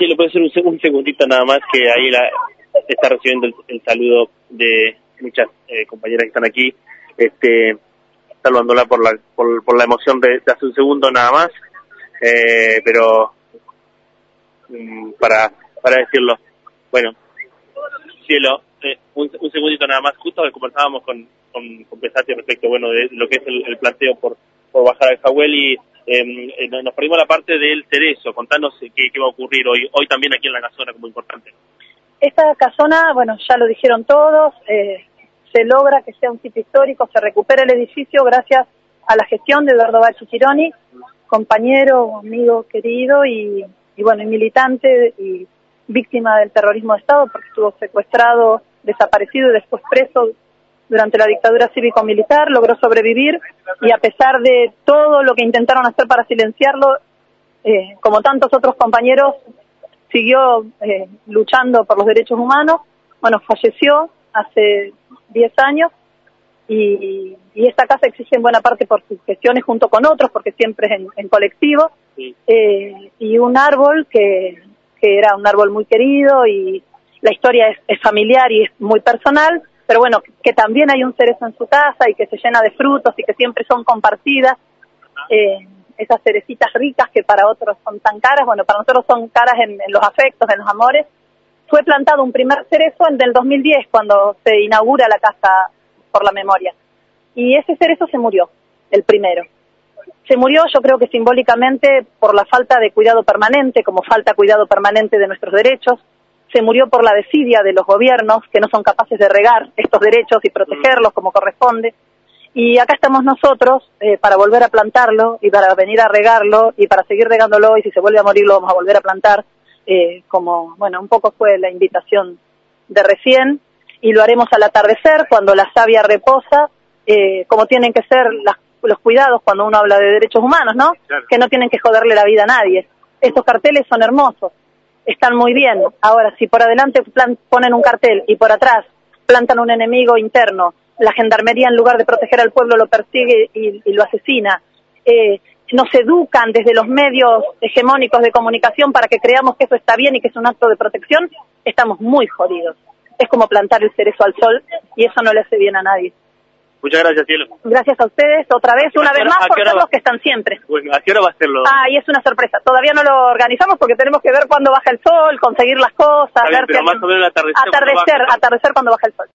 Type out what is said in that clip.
Sí, le puede ser un, un, segundito nada más que ahí la, está recibiendo el, saludo de muchas eh, compañeras que están aquí, este, saludándola por la, por, la emoción de, hace un segundo nada más, eh, pero mm, para, para decirlo, bueno, cielo, eh, un, un, segundito nada más, justo que conversábamos con, con, con Pesati respecto, bueno, de lo que es el, planteo por, por bajar al Jahuel y em, eh, nos perdimos la parte del cerezo. Contanos qué, qué, va a ocurrir hoy, hoy también aquí en la casona como importante. Esta casona, bueno, ya lo dijeron todos, eh, se logra que sea un sitio histórico, se recupera el edificio gracias a la gestión de Eduardo Bachi Chironi, compañero, amigo querido y, y bueno, y militante y víctima del terrorismo de Estado porque estuvo secuestrado, desaparecido y después preso durante la dictadura cívico-militar, logró sobrevivir y a pesar de todo lo que intentaron hacer para silenciarlo, eh, como tantos otros compañeros, siguió eh, luchando por los derechos humanos. Bueno, falleció hace 10 años y, y, esta casa existe en buena parte por sus gestiones junto con otros, porque siempre es en, colectivo, eh, y un árbol que, que era un árbol muy querido y la historia es, es familiar y es muy personal, pero bueno, que también hay un cerezo en su casa y que se llena de frutos y que siempre son compartidas. Eh, esas cerecitas ricas que para otros son tan caras, bueno, para nosotros son caras en, los afectos, en los amores. Fue plantado un primer cerezo en el 2010, cuando se inaugura la Casa por la Memoria. Y ese cerezo se murió, el primero. Se murió, yo creo que simbólicamente, por la falta de cuidado permanente, como falta cuidado permanente de nuestros derechos, se murió por la desidia de los gobiernos que no son capaces de regar estos derechos y protegerlos como corresponde. Y acá estamos nosotros eh, para volver a plantarlo y para venir a regarlo y para seguir regándolo y si se vuelve a morir lo vamos a volver a plantar, eh, como, bueno, un poco fue la invitación de recién y lo haremos al atardecer cuando la savia reposa, eh, como tienen que ser los cuidados cuando uno habla de derechos humanos, ¿no? Que no tienen que joderle la vida a nadie. Estos carteles son hermosos, están muy bien. Ahora, si por adelante ponen un cartel y por atrás plantan un enemigo interno, la gendarmería en lugar de proteger al pueblo lo persigue y, lo asesina. Eh, nos educan desde los medios hegemónicos de comunicación para que creamos que eso está bien y que es un acto de protección, estamos muy jodidos. Es como plantar el cerezo al sol y eso no le hace bien a nadie. Muchas gracias, Cielo. Gracias a ustedes otra vez, una vez más, por ser los que están siempre. Bueno, ¿a qué hora va a hacerlo? Ah, y es una sorpresa. Todavía no lo organizamos porque tenemos que ver cuándo baja el sol, conseguir las cosas. ver pero más o menos atardecer, atardecer cuando baja el sol.